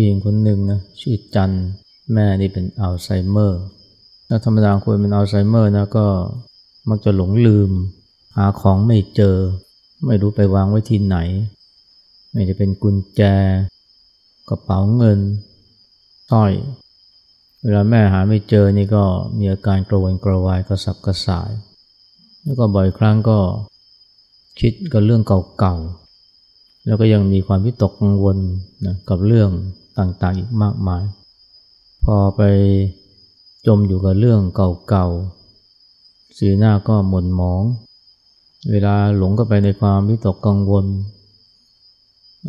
ผู้หญิงคนหนึ่งนะชื่อจันแม่นี่เป็นอัลไซเมอร์ถ้าธรรมดาคนเป็นอัลไซเมอร์นะก็มักจะหลงลืม หาของไม่เจอ ไม่รู้ไปวางไว้ที่ไหน ไม่จะเป็นกุญแจ กระเป๋าเงินสร้อย เวลาแม่หาไม่เจอนี่ก็มีอาการกระวนกระวายกระสับกระส่าย แล้วก็บ่อยครั้งก็คิดกับเรื่องเก่าๆแล้วก็ยังมีความวิตกกังวลนะกับเรื่อง ต่างๆอีกมากมาย พอไปจมอยู่กับเรื่องเก่าๆ สีหน้าก็หม่นหมอง เวลาหลงก็ไปในความวิตกกังวล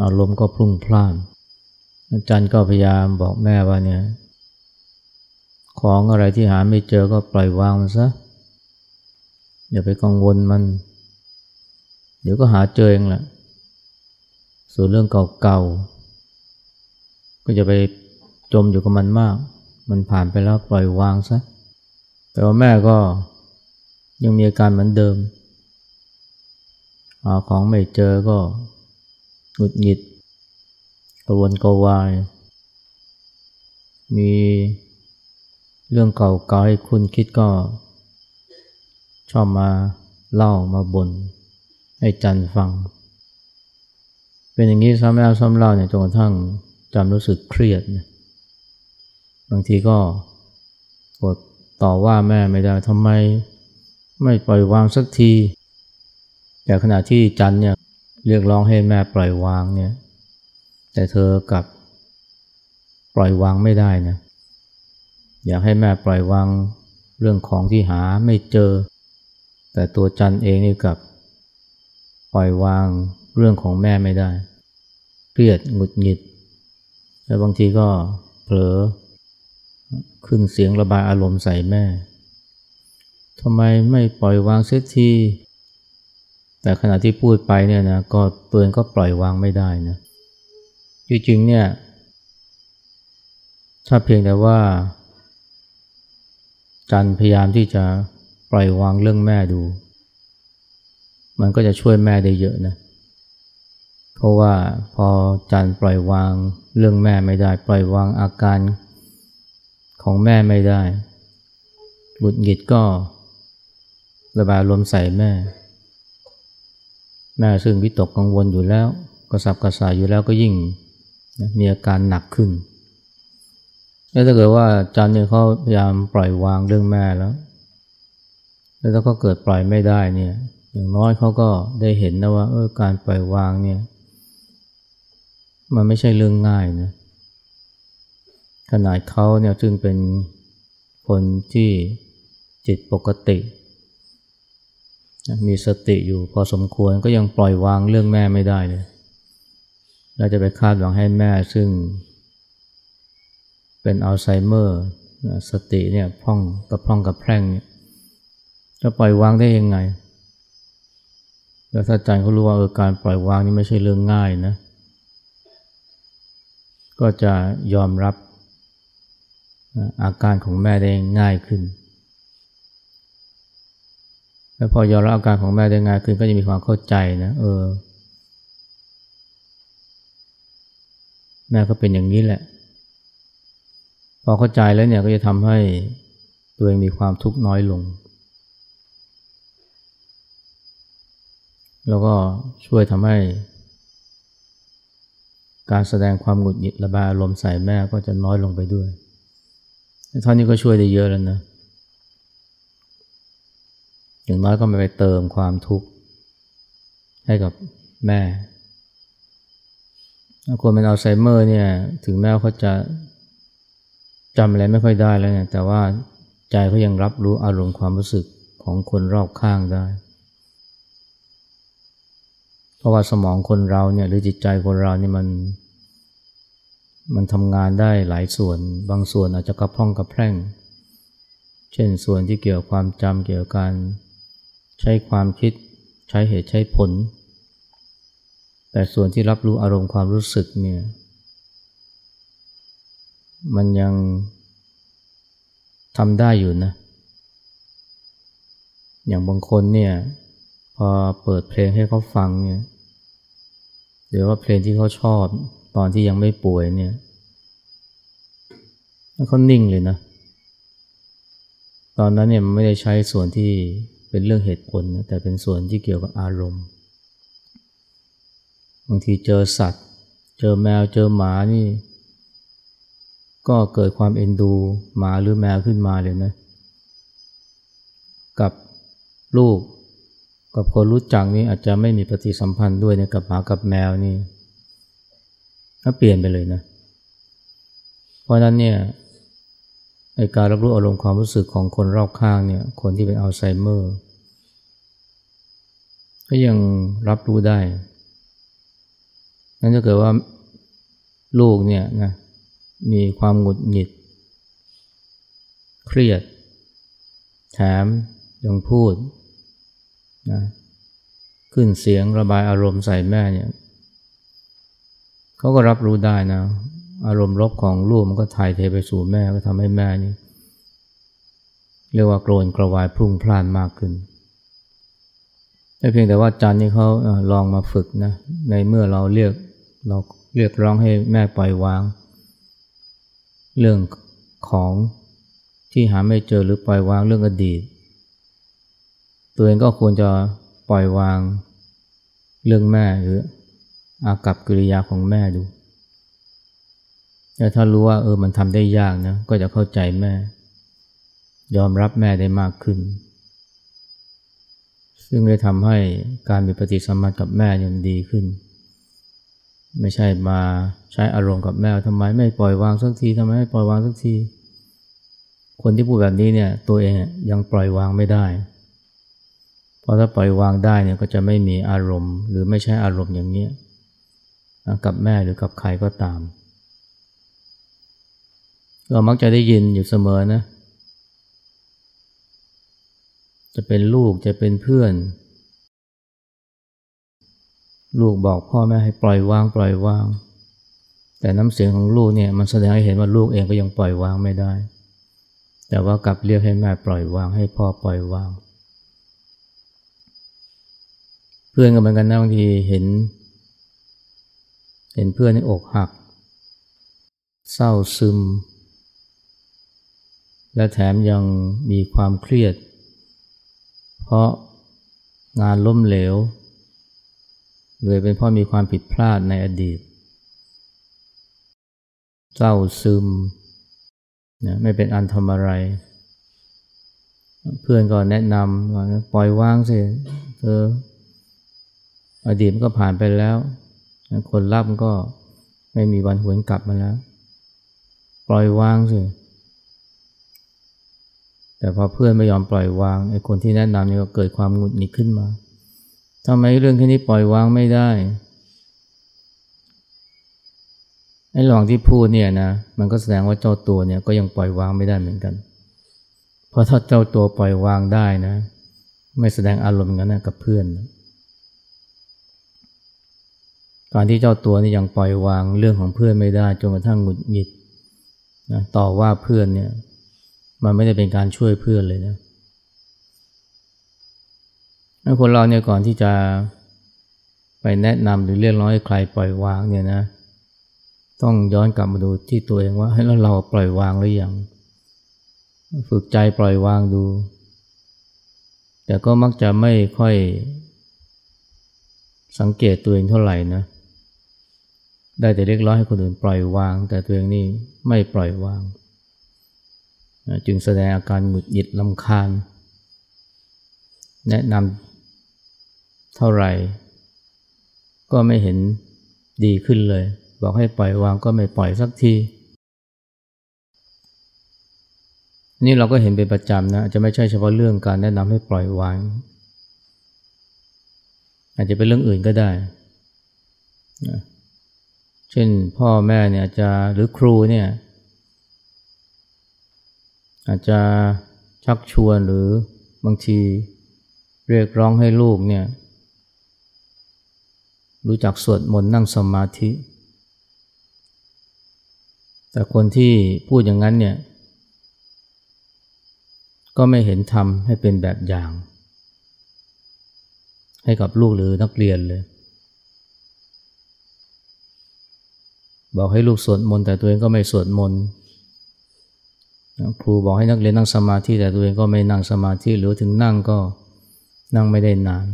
อารมณ์ก็พลุ่งพล่าน อาจารย์ก็พยายามบอกแม่ว่าเนี่ยของอะไรที่หาไม่เจอก็ปล่อยวางมันซะ อย่าไปกังวลมัน เดี๋ยวก็หาเจอเองแหละ ส่วนเรื่องเก่าๆ ก็จะไปจมอยู่กับมันมาก มันผ่านไปแล้วปล่อยวางซะ แต่ว่าแม่ก็ยังมีอาการเหมือนเดิมหาของไม่เจอก็หงุดหงิดกระวนกระวาย มีเรื่องเก่าๆให้คุณคิดก็ ชอบมาเล่ามาบน่นให้จันฟัง เป็นอย่างนี้ซ้ำแล้วซ้ำเล่าเนี่ยจนกระทั่ง จำรู้สึกเครียดนะบางทีก็กดต่อว่าแม่ไม่ได้ทำไมไม่ปล่อยวางสักที แต่ขณะที่จันเนี่ยเรียกร้องให้แม่ปล่อยวางเนี่ย แต่เธอกลับปล่อยวางไม่ได้นะ อยากให้แม่ปล่อยวางเรื่องของที่หาไม่เจอ แต่ตัวจันเองนี่กับ ปล่อยวางเรื่องของแม่ไม่ได้ เครียดหงุดหงิด แล้วบางทีก็เผลอขึ้นเสียงระบายอารมณ์ใส่แม่ทำไมไม่ปล่อยวางเสียที แต่ขณะที่พูดไปเนี่ยนะก็ตัวเองก็ปล่อยวางไม่ได้นะจริงๆเนี่ย ถ้าเพียงแต่ว่าจันพยายามที่จะปล่อยวางเรื่องแม่ดู มันก็จะช่วยแม่ได้เยอะนะเพราะว่าพอจันปล่อยวางเรื่องแม่ไม่ได้ ปล่อยวางอาการของแม่ไม่ได้ บุดหงิดก็ระบายลมใส่แม่ แม่ซึ่งวิตกกังวลอยู่แล้วกระสับกระส่ายอยู่แล้วก็ยิ่งมีอาการหนักขึ้นแล้วถ้าเกิดว่าจันเนี่ยเขาพยายามปล่อยวางเรื่องแม่แล้ว แล้วถ้าเขาเกิดปล่อยไม่ได้เนี่ย อย่างน้อยเขาก็ได้เห็นนะว่าเออการปล่อยวางเนี่ย มันไม่ใช่เรื่องง่ายนะขนาดเขาเนี่ยซึ่งเป็นคนที่จิตปกติ มีสติอยู่พอสมควรก็ยังปล่อยวางเรื่องแม่ไม่ได้เลยเราจะไปคาดหวังให้แม่ซึ่ง เป็นอัลไซเมอร์ สติเนี่ยพร่องกระพร่องกระแพร่งเนี่ยจะปล่อยวางได้ยังไง แล้วถ้าใจเขารู้ว่าเออการปล่อยวางนี่ไม่ใช่เรื่องง่ายนะ ก็จะยอมรับอาการของแม่ได้ง่ายขึ้น แล้วพอยอมรับอาการของแม่ได้ง่ายขึ้นก็จะมีความเข้าใจนะเออ แม่ก็เป็นอย่างนี้แหละ พอเข้าใจแล้วเนี่ยก็จะทำให้ตัวเองมีความทุกข์น้อยลง แล้วก็ช่วยทำให้ การแสดงความหงุดหงิดระบายอารมณ์ใส่แม่ก็จะน้อยลงไปด้วยเท่านี้ก็ช่วยได้เยอะแล้วนะ อย่างน้อยก็ไม่ไปเติมความทุกข์ให้กับแม่คนเป็นอัลไซเมอร์เนี่ยถึงแม้เขาจะจำอะไรไม่ค่อยได้แล้วเนี่ยแต่ว่าใจเขายังรับรู้อารมณ์ความรู้สึกของคนรอบข้างได้ เพราะว่าสมองคนเราเนี่ยหรือจิตใจคนเราเนี่ยมัน มันทำงานได้หลายส่วน บางส่วนอาจจะกระพร่องกระแพร่ง เช่นส่วนที่เกี่ยวความจำเกี่ยวกับการใช้ความคิดใช้เหตุใช้ผล แต่ส่วนที่รับรู้อารมณ์ความรู้สึกเนี่ยมันยังทำได้อยู่นะ อย่างบางคนเนี่ย พอเปิดเพลงให้เขาฟังเนี่ยหรือว่าเพลงที่เขาชอบตอนที่ยังไม่ป่วยเนี่ยแล้วเขานิ่งเลยนะ ตอนนั้นเนี่ยมันไม่ได้ใช้ส่วนที่เป็นเรื่องเหตุผลนะแต่เป็นส่วนที่เกี่ยวกับอารมณ์ บางทีเจอสัตว์ เจอแมวเจอหมานี่ ก็เกิดความเอ็นดูหมาหรือแมวขึ้นมาเลยนะ กับลูก กับคนรู้จักนี่อาจจะไม่มีปฏิสัมพันธ์ด้วยนะกับหมากับแมวนี่ก็เปลี่ยนไปเลยนะ เพราะนั้นเนี่ยในการรับรู้อารมณ์ความรู้สึกของคนรอบข้างเนี่ย คนที่เป็นอัลไซเมอร์ ก็ยังรับรู้ได้ นั่นจะเกิดว่าลูกเนี่ยนะมีความหงุดหงิด เครียด แถมยังพูด นะขึ้นเสียงระบายอารมณ์ใส่แม่เนี่ยเขาก็รับรู้ได้นะ อารมณ์ลบของลูกมันก็ถ่ายเทไปสู่แม่ก็ทำให้แม่นี่เรียกว่าโกรนกระวายพุ่งพล่านมากขึ้นไม่เพียงแต่ว่าจันนี่เขาลองมาฝึกนะ ในเมื่อเราเรียกเราเรียกร้องให้แม่ปล่อยวาง เรื่องของที่หาไม่เจอหรือปล่อยวางเรื่องอดีต ตัวเองก็ควรจะปล่อยวางเรื่องแม่หรืออากับกิริยาของแม่ดูแต่ถ้ารู้ว่าเออมันทำได้ยากนะก็จะเข้าใจแม่ ยอมรับแม่ได้มากขึ้น ซึ่งได้ทำให้การมีปฏิสัมพันธ์กับแม่ยังดีขึ้น ไม่ใช่มาใช้อารมณ์กับแม่ทำไมไม่ปล่อยวางสักทีทำไมไม่ปล่อยวางสักที คนที่พูดแบบนี้เนี่ยตัวเองยังปล่อยวางไม่ได้ ราะถ้าปล่อยวางได้เนี่ยก็จะไม่มีอารมณ์ หรือไม่ใช่อารมณ์อย่างนี้กับแม่หรือกับใครก็ตาม เรามักจะได้ยินอยู่เสมอนะ จะเป็นลูกจะเป็นเพื่อน ลูกบอกพ่อแม่ให้ปล่อยวางปล่อยวาง แต่น้ำเสียงของลูกเนี่ยมันแสดงให้เห็นว่าลูกเองก็ยังปล่อยวางไม่ได้ แต่ว่ากลับเรียกให้แม่ปล่อยวางให้พ่อปล่อยวาง เพื่อนก็เหมือนกันนะบางทีเห็น เห็นเพื่อนในอกหัก เศร้าซึม และแถมยังมีความเครียด เพราะงานล้มเหลวเลยเป็นเพราะมีความผิดพลาดในอดีต เศร้าซึมนะไม่เป็นอันทำอะไร เพื่อนก็แนะนำว่าปล่อยวางสิเธอ อดีตมันก็ผ่านไปแล้ว คนรับก็ไม่มีวันหวนกลับมาแล้ว ปล่อยวางสิแต่พอเพื่อนไม่ยอมปล่อยวางไอ้คนที่แนะนำนี่ก็เกิดความหงุดหงิดขึ้นมาทำไมเรื่องแค่นี้ปล่อยวางไม่ได้ไอ้หลองที่พูดเนี่ยนะมันก็แสดงว่าเจ้าตัวเนี่ยก็ยังปล่อยวางไม่ได้เหมือนกัน เพราะถ้าเจ้าตัวปล่อยวางได้นะ ไม่แสดงอารมณ์งั้นนะกับเพื่อนนะ การที่เจ้าตัวนี่ยังปล่อยวางเรื่องของเพื่อนไม่ได้จนกระทั่งหงุดหงิดนะต่อว่าเพื่อนเนี่ยมันไม่ได้เป็นการช่วยเพื่อนเลยนะคนเราเนี่ยก่อนที่จะไปแนะนำหรือเรียกร้องให้ใครปล่อยวางเนี่ยนะ ต้องย้อนกลับมาดูที่ตัวเองว่าให้แล้วเราปล่อยวางหรือยังฝึกใจปล่อยวางดู แต่ก็มักจะไม่ค่อยสังเกตตัวเองเท่าไหร่นะ ได้แต่เรียกร้องให้คนอื่นปล่อยวาง แต่ตัวเองนี่ไม่ปล่อยวาง จึงแสดงอาการหงุดหงิดลำคาญ แนะนำเท่าไหร่ ก็ไม่เห็นดีขึ้นเลย บอกให้ปล่อยวางก็ไม่ปล่อยสักที นี่เราก็เห็นเป็นประจำนะจะไม่ใช่เฉพาะเรื่องการแนะนำให้ปล่อยวาง อาจจะเป็นเรื่องอื่นก็ได้นะ เช่นพ่อแม่เนี่ยจะหรือครูเนี่ยอาจจะชักชวนหรือบางทีเรียกร้องให้ลูกเนี่ยรู้จักสวดมนต์นั่งสมาธิ แต่คนที่พูดอย่างนั้นเนี่ยก็ไม่เห็นทำให้เป็นแบบอย่าง ให้กับลูกหรือนักเรียนเลย บอกให้ลูกสวดมนต์แต่ตัวเองก็ไม่สวดมนต์ครูบอกให้นักเรียนนั่งสมาธิแต่ตัวเองก็ไม่นั่งสมาธิหรือถึงนั่งก็นั่งไม่ได้นาน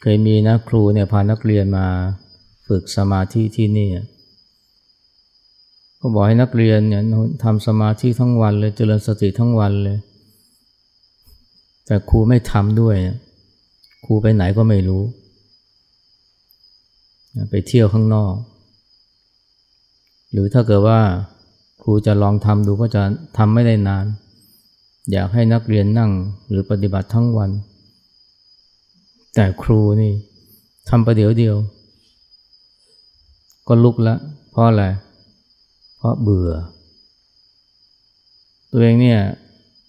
เคยมีนะครูเนี่ยพานักเรียนมาฝึกสมาธิที่นี่ก็บอกให้นักเรียนเนี่ยทำสมาธิทั้งวันเลยเจริญสติทั้งวันเลย แต่ครูไม่ทำด้วย ครูไปไหนก็ไม่รู้ ไปเที่ยวข้างนอก หรือถ้าเกิดว่าครูจะลองทำดูก็จะทำไม่ได้นาน อยากให้นักเรียนนั่งหรือปฏิบัติทั้งวัน แต่ครูนี่ทำประเดี๋ยวเดียว ก็ลุกแล้วเพราะอะไร เพราะเบื่อ ตัวเองเนี่ย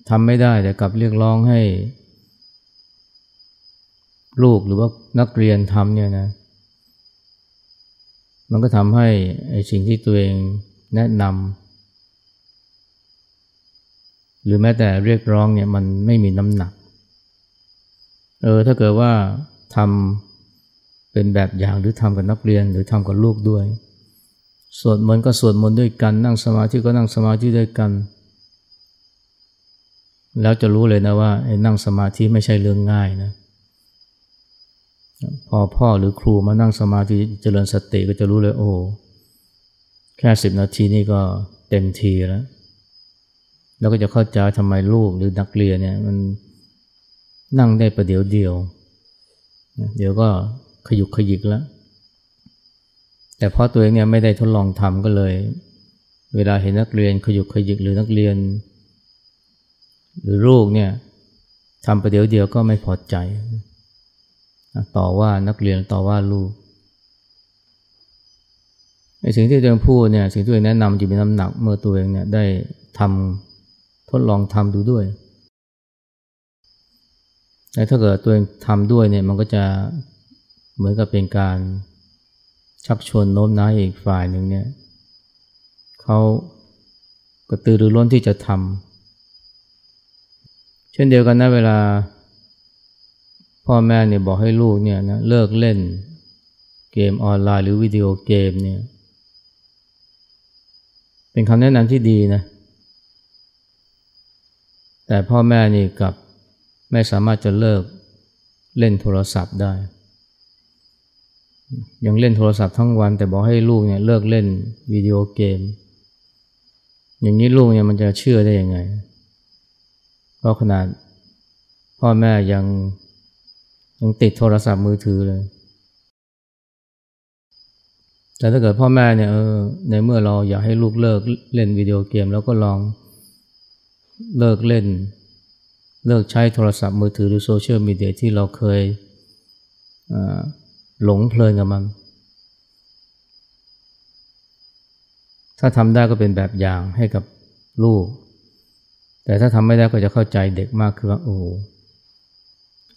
ทำไม่ได้แต่กลับเรียกร้องให้ ลูกหรือว่านักเรียนทำเนี่ยนะ มันก็ทำให้ไอ้สิ่งที่ตัวเองแนะนำหรือแม้แต่เรียกร้องเนี่ยมันไม่มีน้ำหนัก เออถ้าเกิดว่าทำเป็นแบบอย่างหรือทำกับนักเรียนหรือทำกับลูกด้วย สวดมนต์ก็สวดมนต์ด้วยกัน นั่งสมาธิก็นั่งสมาธิด้วยกัน แล้วจะรู้เลยนะว่านั่งสมาธิไม่ใช่เรื่องง่ายนะ พอพ่อหรือครูมานั่งสมาธิเจริญสติก็จะรู้เลยโอ้แค่สิบนาทีนี่ก็เต็มทีแล้วเราก็จะเข้าใจทำไมลูกหรือนักเรียนเนี่ยมันนั่งได้ประเดี๋ยวเดียว เดี๋ยวก็ขยุกขยิกแล้ว แต่พ่อตัวเองเนี่ยไม่ได้ทดลองทำก็เลย เวลาเห็นนักเรียนขยุกขยิกหรือนักเรียน หรือลูกเนี่ยทำประเดี๋ยวเดียวก็ไม่พอใจ ต่อว่านักเรียนต่อว่าลูกไอ้สิ่งที่ตัวเองพูดเนี่ยสิ่งที่ตัวเองแนะนำจะมีน้ำหนักเมื่อตัวเองเนี่ยได้ทำทดลองทำดูด้วยแต่ถ้าเกิดตัวเองทำด้วยเนี่ยมันก็จะเหมือนกับเป็นการชักชวนโน้มน้าวอีกฝ่ายหนึ่งเนี่ยเขากระตือรือร้นที่จะทำเช่นเดียวกันนะเวลา พ่อแม่เนี่ยบอกให้ลูกเนี่ยนะเลิกเล่นเกมออนไลน์หรือวิดีโอเกมเนี่ย เป็นคำแนะนำที่ดีนะ แต่พ่อแม่นี่กับไม่สามารถจะเลิกเล่นโทรศัพท์ได้ ยังเล่นโทรศัพท์ทั้งวัน แต่บอกให้ลูกเนี่ยเลิกเล่นวิดีโอเกม อย่างนี้ลูกเนี่ยมันจะเชื่อได้ยังไง เพราะขนาดพ่อแม่ยัง ยังติดโทรศัพท์มือถือเลย แต่ถ้าเกิดพ่อแม่เนี่ยเออในเมื่อเราอยากให้ลูกเลิกเล่นวิดีโอเกม แล้วก็ลองเลิกเล่น เลิกใช้โทรศัพท์มือถือหรือโซเชียลมีเดียที่เราเคยหลงเพลินกับมัน ถ้าทำได้ก็เป็นแบบอย่างให้กับลูก แต่ถ้าทำไม่ได้ก็จะเข้าใจเด็กมากคือว่าโอ้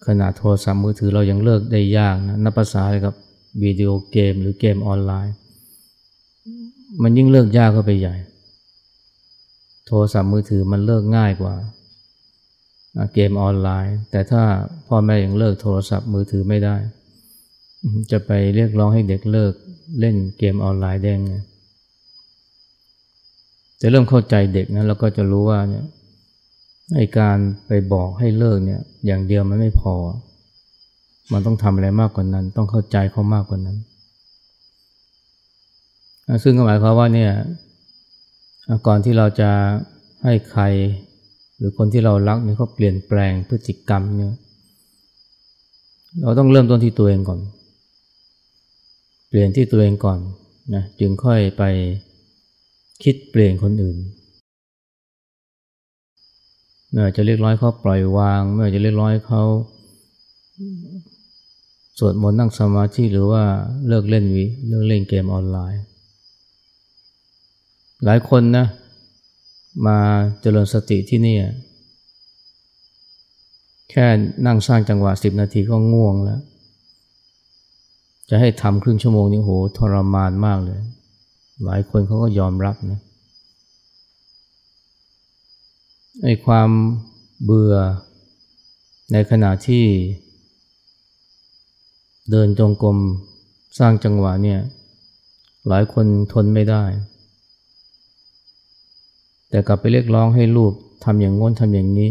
ขนาดโทรศัพท์มือถือเรายังเลิกได้ยากนะนับภาษากับวิดีโอเกมหรือเกมออนไลน์ มันยิ่งเลิกยากเข้าไปใหญ่ โทรศัพท์มือถือมันเลิกง่ายกว่าเกมออนไลน์ แต่ถ้าพ่อแม่ยังเลิกโทรศัพท์มือถือไม่ได้ จะไปเรียกร้องให้เด็กเลิกเล่นเกมออนไลน์ได้ไงจะเริ่มเข้าใจเด็กนะแล้วก็จะรู้ว่าเนี่ย ไอการไปบอกให้เลิกเนี่ยอย่างเดียวมันไม่พอ มันต้องทำอะไรมากกว่านั้น ต้องเข้าใจเขามากกว่านั้น ซึ่งก็หมายความว่าเนี่ยก่อนที่เราจะให้ใคร หรือคนที่เรารักเนี่ยเขาเปลี่ยนแปลงพฤติกรรมเนี่ยเราต้องเริ่มต้นที่ตัวเองก่อน เปลี่ยนที่ตัวเองก่อนนะจึงค่อยไปคิดเปลี่ยนคนอื่น เมื่อจะเรียกร้อยเขาปล่อยวางเมื่อจะเรียกร้อยเขาสวดมนต์นั่งสมาธิหรือว่าเลิกเล่นวิเลิกเล่นเกมออนไลน์ หลายคนนะมาเจริญสติที่นี่ แค่นั่งสร้างจังหวะสิบนาทีก็ง่วงแล้ว จะให้ทำครึ่งชั่วโมงนี่โหทรมานมากเลย หลายคนเขาก็ยอมรับนะ ไอ้ความเบื่อ ในขณะที่ เดินจงกรมสร้างจังหวะเนี่ย หลายคนทนไม่ได้ แต่กลับไปเรียกร้องให้ลูกทำอย่างง้นทำอย่างนี้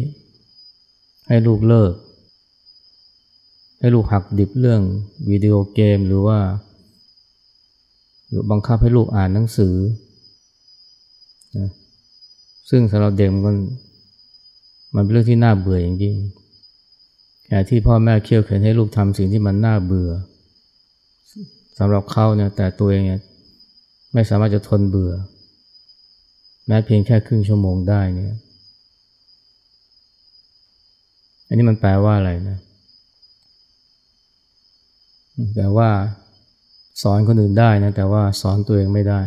ให้ลูกเลิก ให้ลูกหักดิบเรื่องวิดีโอเกมหรือว่า หรือบังคับให้ลูกอ่านหนังสือนะซึ่งสำหรับเด็กมัน มันเป็นเรื่องที่น่าเบื่ออย่างยิ่งแค่ที่พ่อแม่เคี่ยวเข็นให้ลูกทำสิ่งที่มันน่าเบื่อสำหรับเขาเนี่ยแต่ตัวเองเนี่ยไม่สามารถจะทนเบื่อ แม้เพียงแค่ครึ่งชั่วโมงได้เนี่ย อันนี้มันแปลว่าอะไรนะแปลว่าสอนคนอื่นได้นะแต่ว่าสอนตัวเองไม่ได้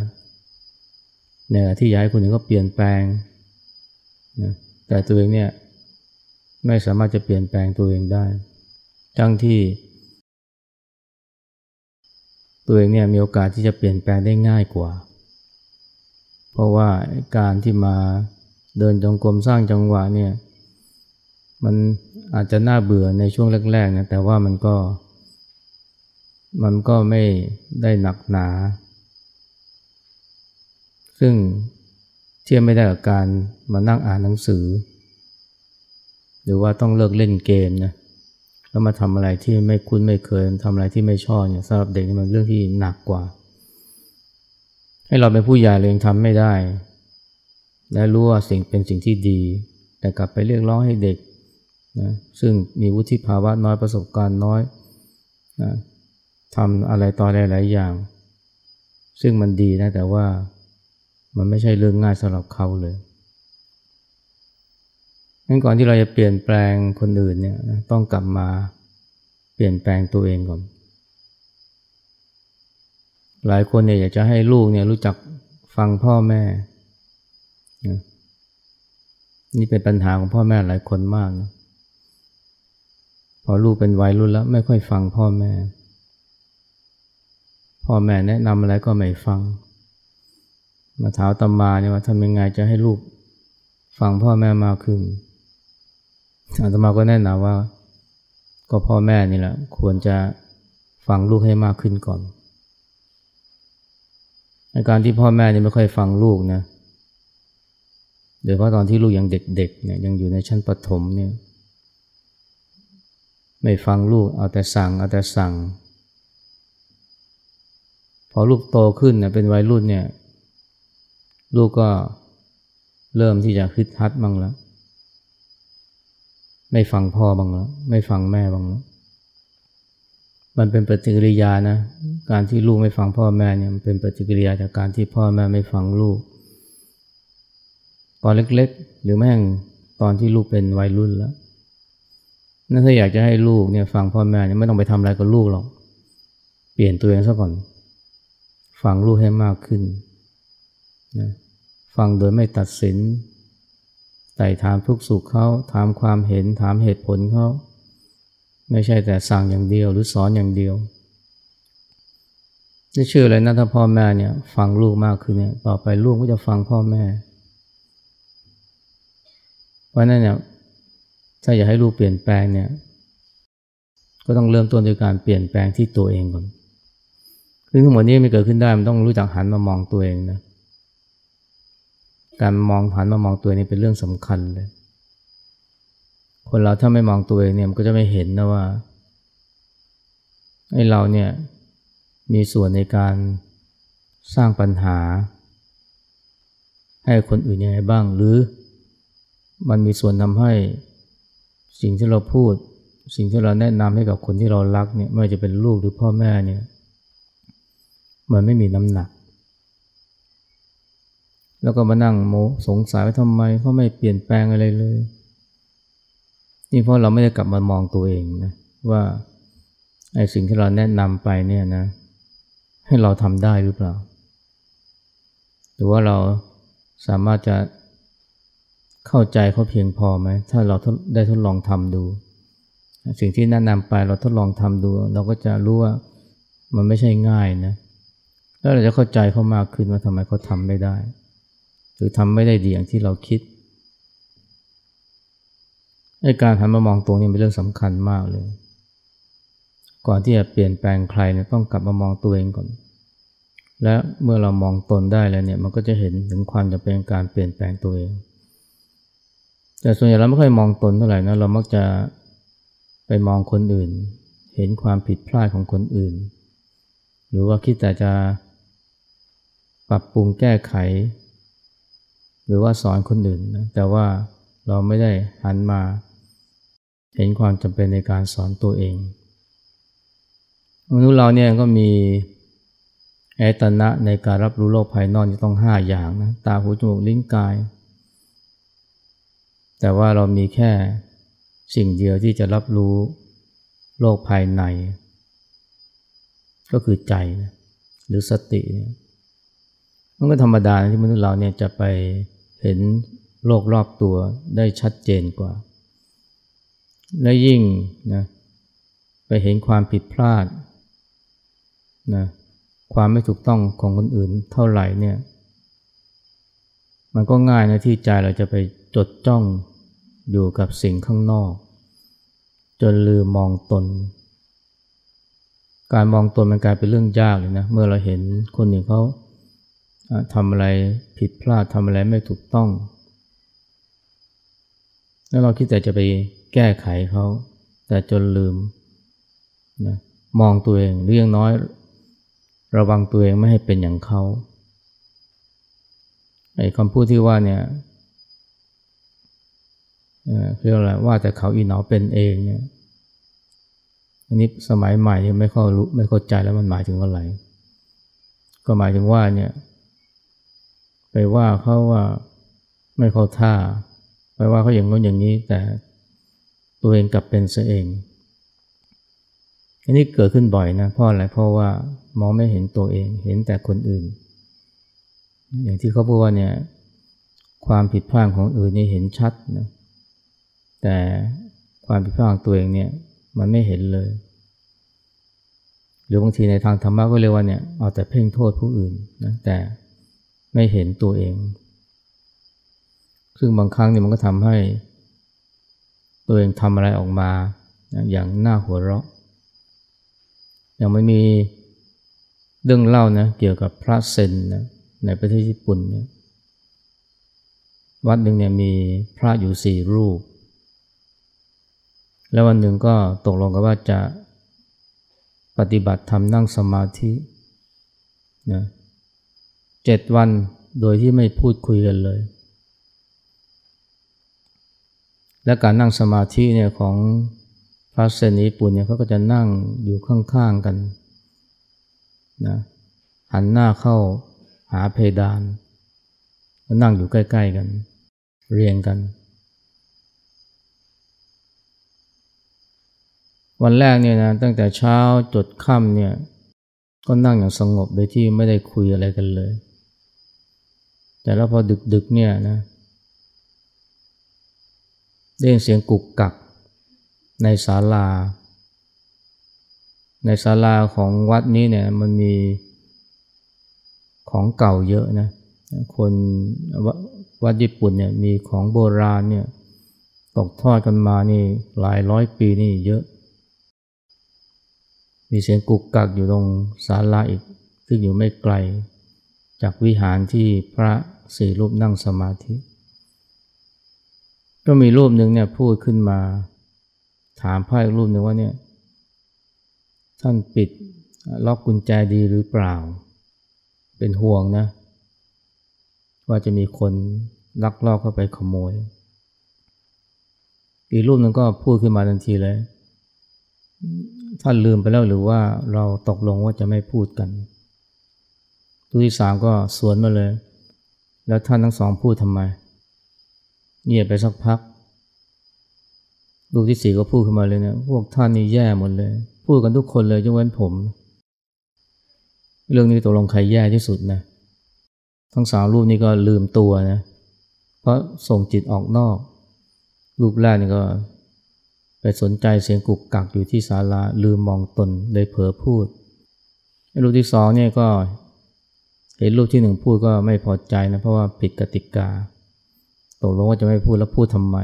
เนี่ยที่อยากให้คนอื่นก็เปลี่ยนแปลงนะแต่ตัวเองเนี่ย ไม่สามารถจะเปลี่ยนแปลงตัวเองได้ ทั้งที่ ตัวเองเนี่ยมีโอกาสที่จะเปลี่ยนแปลงได้ง่ายกว่า เพราะว่าการที่มาเดินจงกรมสร้างจังหวะเนี่ยมันอาจจะน่าเบื่อในช่วงแรกๆนะแต่ว่ามันก็ มันก็ไม่ได้หนักหนา ซึ่งเทียบไม่ได้กับการมานั่งอ่านหนังสือ รือว่าต้องเลิกเล่นเกมนะแล้วมาทำอะไรที่ไม่คุ้นไม่เคยทำอะไรที่ไม่ชอบเนี่ยสำหรับเด็กมันเรื่องที่หนักกว่า ให้เราเป็นผู้ใหญ่เรายังทำไม่ได้ และรู้ว่าสิ่งเป็นสิ่งที่ดี แต่กลับไปเรียกร้องให้เด็กนะซึ่งมีวุฒิภาวะน้อยประสบการณ์น้อยนะทำอะไรต่ออะไรหลายอย่าง ซึ่งมันดีนะแต่ว่ามันไม่ใช่เรื่องง่ายสำหรับเขาเลย งั้นก่อนที่เราจะเปลี่ยนแปลงคนอื่นเนี่ยต้องกลับมาเปลี่ยนแปลงตัวเองก่อน หลายคนเนี่ยอยากจะให้ลูกเนี่ยรู้จักฟังพ่อแม่ นี่เป็นปัญหาของพ่อแม่หลายคนมากนะพอลูกเป็นวัยรุ่นแล้วไม่ค่อยฟังพ่อแม่ พ่อแม่แนะนำอะไรก็ไม่ฟัง มาถามตมาเนี่ยว่าทำยังไงจะให้ลูกฟังพ่อแม่มากขึ้น อาตมาก็แนะนำว่า ก็พ่อแม่นี่แหละควรจะฟังลูกให้มากขึ้นก่อนในการที่พ่อแม่นี่ไม่ค่อยฟังลูกนะโดยเฉพาะตอนที่ลูกยังเด็กๆเนี่ยยังอยู่ในชั้นประถมเนี่ยไม่ฟังลูกเอาแต่สั่งเอาแต่สั่ง พอลูกโตขึ้นเนี่ยเป็นวัยรุ่นเนี่ย ลูกก็เริ่มที่จะคึดฮัดบ้างแล้ว ไม่ฟังพ่อบ้างแล้วไม่ฟังแม่บ้างแล้วมันเป็นปฏิกิริยานะ การที่ลูกไม่ฟังพ่อแม่เนี่ยมันเป็นปฏิกิริยาจากการที่พ่อแม่ไม่ฟังลูก ตอนเล็กๆ หรือแม่งตอนที่ลูกเป็นวัยรุ่นแล้วนั่นถ้าอยากจะให้ลูกเนี่ยฟังพ่อแม่เนี่ยไม่ต้องไปทำอะไรกับลูกหรอก เปลี่ยนตัวเองซะก่อน ฟังลูกให้มากขึ้นนะฟังโดยไม่ตัดสิน ต่ถามทุกสุขเขาถามความเห็นถามเหตุผลเขาไม่ใช่แต่สั่งอย่างเดียวหรือสอนอย่างเดียวจะเชื่อเลยนะถ้าพ่อแม่เนี่ยฟังลูกมากขึ้นเนี่ยต่อไปลูกก็จะฟังพ่อแม่ เพราะนั้นเนี่ยถ้าอยากให้ลูกเปลี่ยนแปลงเนี่ย ก็ต้องเริ่มต้นด้วยการเปลี่ยนแปลงที่ตัวเองก่อนคือทั้งหมดนี้ไม่เกิดขึ้นได้มันต้องรู้จักหันมามองตัวเองนะ การมองหันมามองตัวนี้เป็นเรื่องสำคัญเลย คนเราถ้าไม่มองตัวเองเนี่ยมันก็จะไม่เห็นนะว่าไอ้เราเนี่ยมีส่วนในการสร้างปัญหา ให้คนอื่นยังไงบ้าง หรือมันมีส่วนทำให้สิ่งที่เราพูด สิ่งที่เราแนะนำให้กับคนที่เรารักเนี่ยไม่ว่าจะเป็นลูกหรือพ่อแม่เนี่ยมันไม่มีน้ำหนัก แล้วก็มานั่งโมสงสัยว่าทำไมเขาไม่เปลี่ยนแปลงอะไรเลย นี่เพราะเราไม่ได้กลับมามองตัวเองนะว่าไอ้สิ่งที่เราแนะนำไปเนี่ยนะ ให้เราทำได้หรือเปล่า หรือว่าเราสามารถจะเข้าใจเขาเพียงพอไหมถ้าเราได้ทดลองทำดู สิ่งที่แนะนำไปเราทดลองทำดู เราก็จะรู้ว่ามันไม่ใช่ง่ายนะ แล้วเราจะเข้าใจเขามากขึ้นว่าทำไมเขาทำไม่ได้ หรือทำไม่ได้ดีอย่างที่เราคิดไอ้การหันมามองตัวนี้เป็นเรื่องสำคัญมากเลย ก่อนที่จะเปลี่ยนแปลงใครเนี่ยต้องกลับมามองตัวเองก่อน และเมื่อเรามองตนได้แล้วเนี่ยมันก็จะเห็นถึงความจำเป็นการเปลี่ยนแปลงตัวเอง แต่ส่วนใหญ่เราไม่ค่อยมองตนเท่าไหร่นะเรามักจะไปมองคนอื่น เห็นความผิดพลาดของคนอื่น หรือว่าคิดแต่จะปรับปรุงแก้ไข หรือว่าสอนคนอื่นนะแต่ว่าเราไม่ได้หันมาเห็นความจำเป็นในการสอนตัวเอง มนุษย์เราเนี่ยก็มีอายตนะในการรับรู้โลกภายนอกที่ต้องห้าอย่างนะตาหูจมูกลิ้นกาย แต่ว่าเรามีแค่สิ่งเดียวที่จะรับรู้โลกภายใน ก็คือใจหรือสติมันก็ธรรมดาที่มนุษย์เราเนี่ยจะไป เห็นโลกรอบตัวได้ชัดเจนกว่า และยิ่งนะไปเห็นความผิดพลาดนะความไม่ถูกต้องของคนอื่นเท่าไหร่เนี่ย มันก็ง่ายนะที่ใจเราจะไปจดจ้องอยู่กับสิ่งข้างนอก จนลืมมองตน การมองตนมันกลายเป็นเรื่องยากเลยนะ เมื่อเราเห็นคนอื่นเขา ทำอะไรผิดพลาดทำอะไรไม่ถูกต้อง แล้วเราคิดแต่จะไปแก้ไขเขา แต่จนลืมนะมองตัวเองหรือยังน้อย ระวังตัวเองไม่ให้เป็นอย่างเขาไอ้คำพูดที่ว่าเนี่ยเรียกอะไรว่าแต่เขาอีหนอเป็นเองเนี่ยอันนี้สมัยใหม่ที่ไม่เข้ารู้ไม่เข้าใจแล้วมันหมายถึงอะไร ก็หมายถึงว่าเนี่ย ไปว่าเขาว่าไม่เข้าท่า ไปว่าเขาอย่างนู้นอย่างนี้ แต่ตัวเองกลับเป็นเสเอง อันนี้เกิดขึ้นบ่อยนะเพราะอะไรเพราะว่ามองไม่เห็นตัวเอง เห็นแต่คนอื่น อย่างที่เขาพูดว่าเนี่ย ความผิดพลาดของอื่นนี่เห็นชัดนะแต่ความผิดพลาดของตัวเองเนี่ยมันไม่เห็นเลย หรือบางทีในทางธรรมะก็เรียกว่าเนี่ยเอาแต่เพ่งโทษผู้อื่นนะแต่ ไม่เห็นตัวเอง ซึ่งบางครั้งเนี่ยมันก็ทำให้ ตัวเองทำอะไรออกมา อย่างน่าหัวเราะ อย่างไม่มีเรื่องเล่านะเกี่ยวกับพระเซนนะในประเทศญี่ปุ่นเนี่ยวัดหนึ่งเนี่ยมีพระอยู่สี่รูป แล้ววันหนึ่งก็ตกลงกันว่าจะปฏิบัติทำนั่งสมาธินะ จ็ดวันโดยที่ไม่พูดคุยกันเลย และการนั่งสมาธิเนี่ยของพระเซนญี่ปุ่นเนี่ยเขาก็จะนั่งอยู่ข้างๆกันนะหันหน้าเข้าหาเพดานแล้วนั่งอยู่ใกล้ๆกัน เรียงกัน วันแรกเนี่ยนะตั้งแต่เช้าจดค่ำเนี่ยก็นั่งอย่างสงบโดยที่ไม่ได้คุยอะไรกันเลย แต่แล้วพอดึกๆเนี่ยนะได้ยินเสียงกุกกักในศาลา ในศาลาของวัดนี้เนี่ยมันมีของเก่าเยอะนะ คนวัดญี่ปุ่นเนี่ยมีของโบราณเนี่ยตกทอดกันมานี่หลายร้อยปีนี่เยอะ มีเสียงกุกกักอยู่ตรงศาลาอีกซึ่งอยู่ไม่ไกล จากวิหารที่พระสี่รูปนั่งสมาธิ ก็มีรูปหนึ่งเนี่ยพูดขึ้นมา ถามพระอีกรูปหนึ่งว่าเนี่ยท่านปิดล็อกกุญแจดีหรือเปล่า เป็นห่วงนะ ว่าจะมีคนลักลอบเข้าไปขโมย อีกรูปหนึ่งก็พูดขึ้นมาทันทีเลย ท่านลืมไปแล้วหรือว่าเราตกลงว่าจะไม่พูดกัน ตัวที่สามก็สวนมาเลย แล้วท่านทั้งสองพูดทำไม เงียบไปสักพัก ลูกที่สี่ก็พูดขึ้นมาเลยเนะพวกท่านนี่แย่หมดเลย พูดกันทุกคนเลยยกเว้นผม เรื่องนี้ตกลงใครแย่ที่สุดนะ ทั้งสามรูปนี้ก็ลืมตัวนะ เพราะส่งจิตออกนอกรูปแรกนี่ก็ไปสนใจเสียงกุกกักอยู่ที่ศาลาลืมมองตนเลยเผลอพูดรูปที่สองเนี่ยก็ เห็นรูปที่หนึ่งพูดก็ไม่พอใจนะเพราะว่าผิดกติกาตกลงว่าจะไม่พูดแล้วพูดทำไม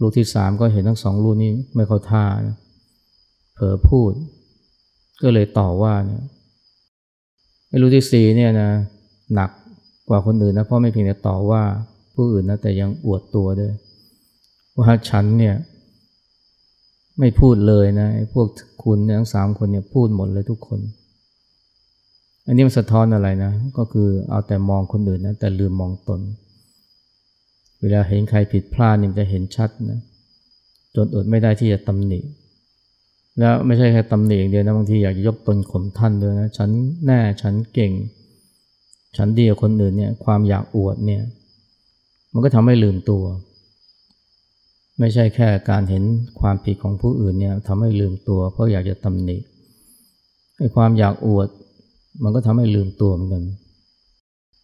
ลูกที่สามก็เห็นทั้งสองลูกนี้ไม่เข้าท่านะเผลอพูด ก็เลยต่อว่าเนี่ยไอ้รู้ที่สี่เนี่ยนะหนักกว่าคนอื่นนะเพราะไม่เพียงแต่ต่อว่าผู้อื่นนะแต่ยังอวดตัวด้วยว่าฉันเนี่ยไม่พูดเลยนะไอ้พวกคุณเนี่ยทั้งสามคนเนี่ยพูดหมดเลยทุกคน อันนี้มันสะท้อนอะไรนะ ก็คือเอาแต่มองคนอื่นนะแต่ลืมมองตน เวลาเห็นใครผิดพลาดนี่จะเห็นชัดนะจนอดไม่ได้ที่จะตำหนิ แล้วไม่ใช่แค่ตำหนิอย่างเดียวนะบางทีอยากจะยกตนข่มท่านด้วยนะฉันแน่ฉันเก่ง ฉันดีกว่าคนอื่นเนี่ยความอยากอวดเนี่ย มันก็ทำให้ลืมตัว ไม่ใช่แค่การเห็นความผิดของผู้อื่นเนี่ยทำให้ลืมตัว เพราะอยากจะตำหนิไอ้ความอยากอวด มันก็ทำให้ลืมตัวเหมือนกัน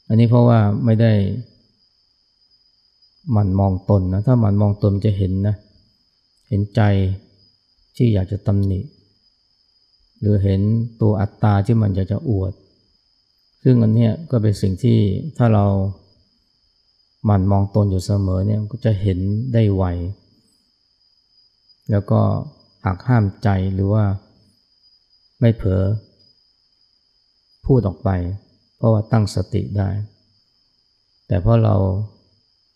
อันนี้เพราะว่าไม่ได้หมั่นมองตนนะ ถ้าหมั่นมองตนจะเห็นนะ เห็นใจที่อยากจะตำหนิ หรือเห็นตัวอัตตาที่มันอยากจะอวด ซึ่งอันนี้ก็เป็นสิ่งที่ถ้าเราหมั่นมองตนอยู่เสมอเนี่ยก็จะเห็นได้ไว แล้วก็หักห้ามใจหรือว่าไม่เผลอ พูดออกไป เพราะว่าตั้งสติได้ แต่เพราะเรา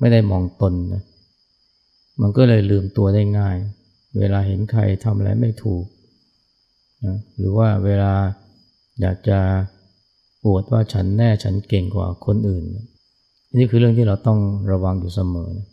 ไม่ได้มองตนนะมันก็เลยลืมตัวได้ง่าย เวลาเห็นใครทำอะไรไม่ถูกนะหรือว่าเวลาอยากจะปวดว่าฉันแน่ฉันเก่งกว่าคนอื่น นี่คือเรื่องที่เราต้องระวังอยู่เสมอนะ